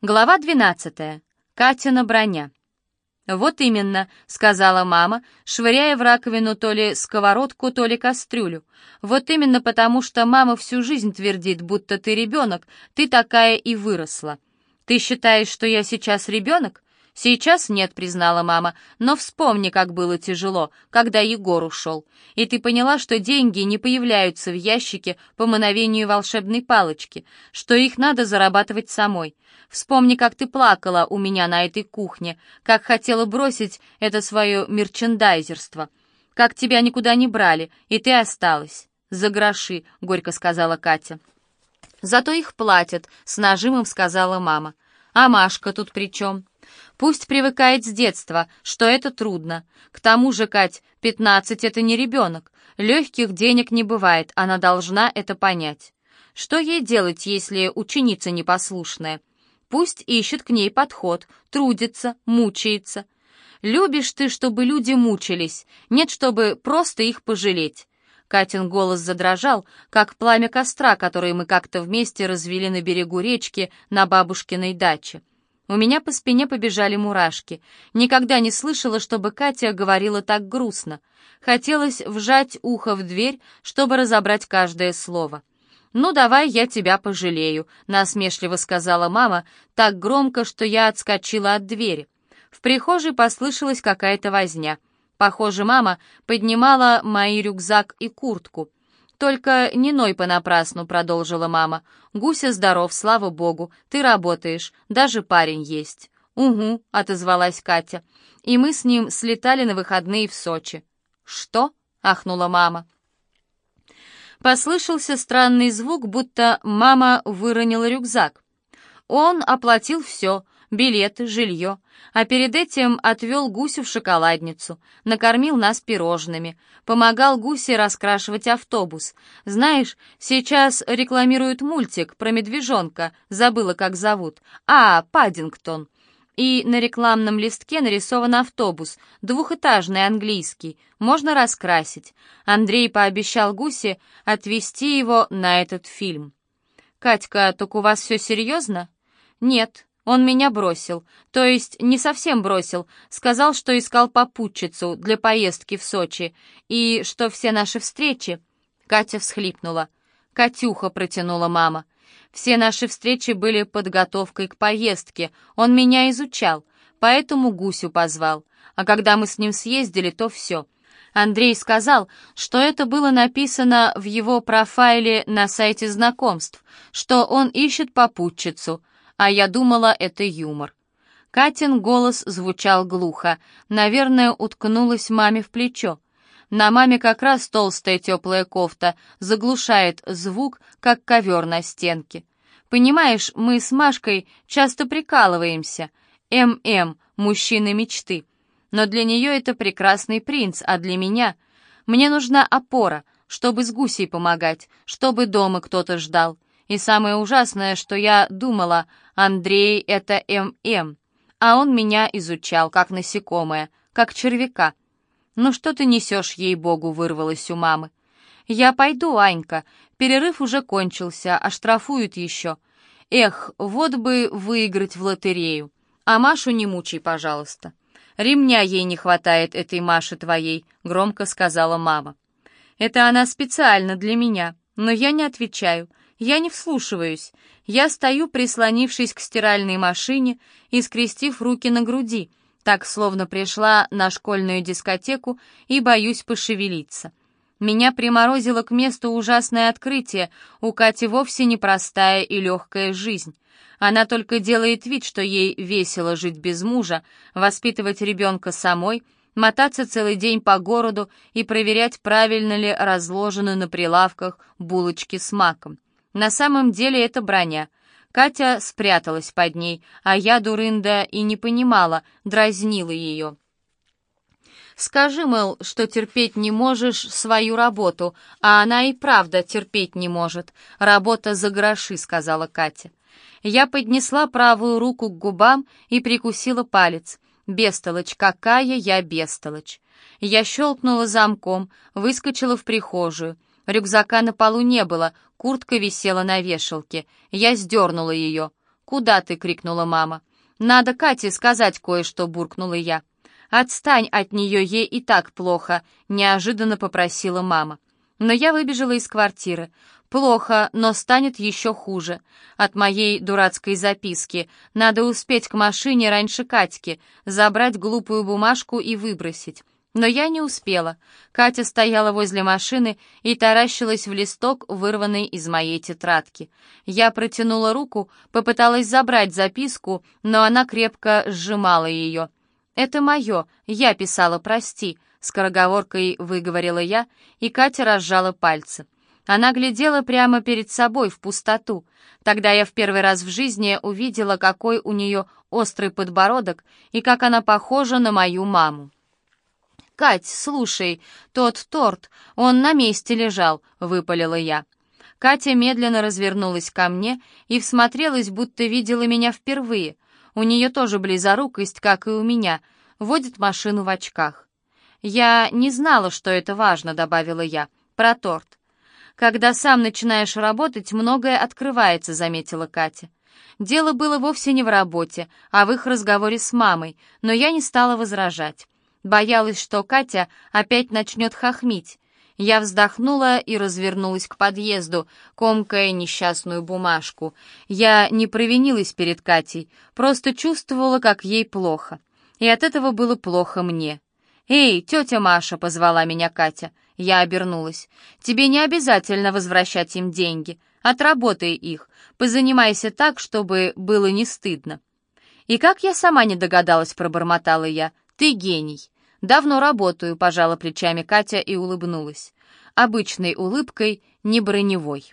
Глава 12. Катина броня. «Вот именно», — сказала мама, швыряя в раковину то ли сковородку, то ли кастрюлю. «Вот именно потому, что мама всю жизнь твердит, будто ты ребенок, ты такая и выросла. Ты считаешь, что я сейчас ребенок? «Сейчас нет», — признала мама, — «но вспомни, как было тяжело, когда Егор ушел. И ты поняла, что деньги не появляются в ящике по мановению волшебной палочки, что их надо зарабатывать самой. Вспомни, как ты плакала у меня на этой кухне, как хотела бросить это свое мерчендайзерство, как тебя никуда не брали, и ты осталась. За гроши», — горько сказала Катя. «Зато их платят», — с нажимом сказала мама. «А Машка тут при чем?» Пусть привыкает с детства, что это трудно. К тому же, Кать, пятнадцать — это не ребенок. Легких денег не бывает, она должна это понять. Что ей делать, если ученица непослушная? Пусть ищет к ней подход, трудится, мучается. Любишь ты, чтобы люди мучились, нет, чтобы просто их пожалеть. Катин голос задрожал, как пламя костра, который мы как-то вместе развели на берегу речки на бабушкиной даче. У меня по спине побежали мурашки. Никогда не слышала, чтобы Катя говорила так грустно. Хотелось вжать ухо в дверь, чтобы разобрать каждое слово. «Ну, давай я тебя пожалею», — насмешливо сказала мама, так громко, что я отскочила от двери. В прихожей послышалась какая-то возня. Похоже, мама поднимала мои рюкзак и куртку. «Только не ной понапрасну», — продолжила мама. «Гуся здоров, слава богу. Ты работаешь. Даже парень есть». «Угу», — отозвалась Катя. «И мы с ним слетали на выходные в Сочи». «Что?» — ахнула мама. Послышался странный звук, будто мама выронила рюкзак. Он оплатил все — билеты, жилье, а перед этим отвел Гусю в шоколадницу, накормил нас пирожными, помогал Гусе раскрашивать автобус. Знаешь, сейчас рекламируют мультик про медвежонка, забыла, как зовут. А, Паддингтон. И на рекламном листке нарисован автобус, двухэтажный английский, можно раскрасить. Андрей пообещал Гусе отвезти его на этот фильм. «Катька, так у вас все серьезно?» «Нет, он меня бросил, то есть не совсем бросил, сказал, что искал попутчицу для поездки в Сочи, и что все наши встречи...» Катя всхлипнула. «Катюха», — протянула мама. «Все наши встречи были подготовкой к поездке, он меня изучал, поэтому Гусю позвал. А когда мы с ним съездили, то все». Андрей сказал, что это было написано в его профайле на сайте знакомств, что он ищет попутчицу, а я думала, это юмор. Катин голос звучал глухо, наверное, уткнулась маме в плечо. На маме как раз толстая теплая кофта заглушает звук, как ковер на стенке. Понимаешь, мы с Машкой часто прикалываемся. ММ, мужчины мечты. Но для нее это прекрасный принц, а для меня... Мне нужна опора, чтобы с гусей помогать, чтобы дома кто-то ждал. И самое ужасное, что я думала, Андрей — это ММ, а он меня изучал, как насекомое, как червяка. «Ну что ты несешь, ей-богу», — вырвалось у мамы. «Я пойду, Анька, перерыв уже кончился, а штрафуют еще. Эх, вот бы выиграть в лотерею. А Машу не мучай, пожалуйста». «Ремня ей не хватает, этой Маше твоей», — громко сказала мама. «Это она специально для меня, но я не отвечаю. Я не вслушиваюсь. Я стою, прислонившись к стиральной машине и скрестив руки на груди, так словно пришла на школьную дискотеку и боюсь пошевелиться. Меня приморозило к месту ужасное открытие. У Кати вовсе непростая и легкая жизнь. Она только делает вид, что ей весело жить без мужа, воспитывать ребенка самой, мотаться целый день по городу и проверять, правильно ли разложены на прилавках булочки с маком. На самом деле это броня. Катя спряталась под ней, а я, дурында, и не понимала, дразнила ее. Скажи, мол, что терпеть не можешь свою работу, а она и правда терпеть не может. Работа за гроши, сказала Катя. Я поднесла правую руку к губам и прикусила палец. Бестолочь, какая я бестолочь. Я щелкнула замком, выскочила в прихожую. Рюкзака на полу не было, куртка висела на вешалке. Я сдернула ее. «Куда ты?» — крикнула мама. «Надо Кате сказать кое-что», — буркнула я. «Отстань от нее, ей и так плохо», — неожиданно попросила мама. Но я выбежала из квартиры. Плохо, но станет еще хуже. От моей дурацкой записки. Надо успеть к машине раньше Катьки, забрать глупую бумажку и выбросить. Но я не успела. Катя стояла возле машины и таращилась в листок, вырванный из моей тетрадки. Я протянула руку, попыталась забрать записку, но она крепко сжимала ее. «Это мое, я писала, прости», — скороговоркой выговорила я, и Катя разжала пальцы. Она глядела прямо перед собой в пустоту. Тогда я в первый раз в жизни увидела, какой у нее острый подбородок и как она похожа на мою маму. «Кать, слушай, тот торт, он на месте лежал», — выпалила я. Катя медленно развернулась ко мне и всмотрелась, будто видела меня впервые. У нее тоже близорукость, как и у меня, водит машину в очках. «Я не знала, что это важно», — добавила я, — «про торт». «Когда сам начинаешь работать, многое открывается», — заметила Катя. Дело было вовсе не в работе, а в их разговоре с мамой, но я не стала возражать. Боялась, что Катя опять начнет хохмить. Я вздохнула и развернулась к подъезду, комкая несчастную бумажку. Я не провинилась перед Катей, просто чувствовала, как ей плохо. И от этого было плохо мне. «Эй, тетя Маша!» — позвала меня Катя. Я обернулась. «Тебе не обязательно возвращать им деньги. Отработай их. Позанимайся так, чтобы было не стыдно». «И как я сама не догадалась», — пробормотала я. «Ты гений». «Давно работаю», — пожала плечами Катя и улыбнулась. Обычной улыбкой, не броневой.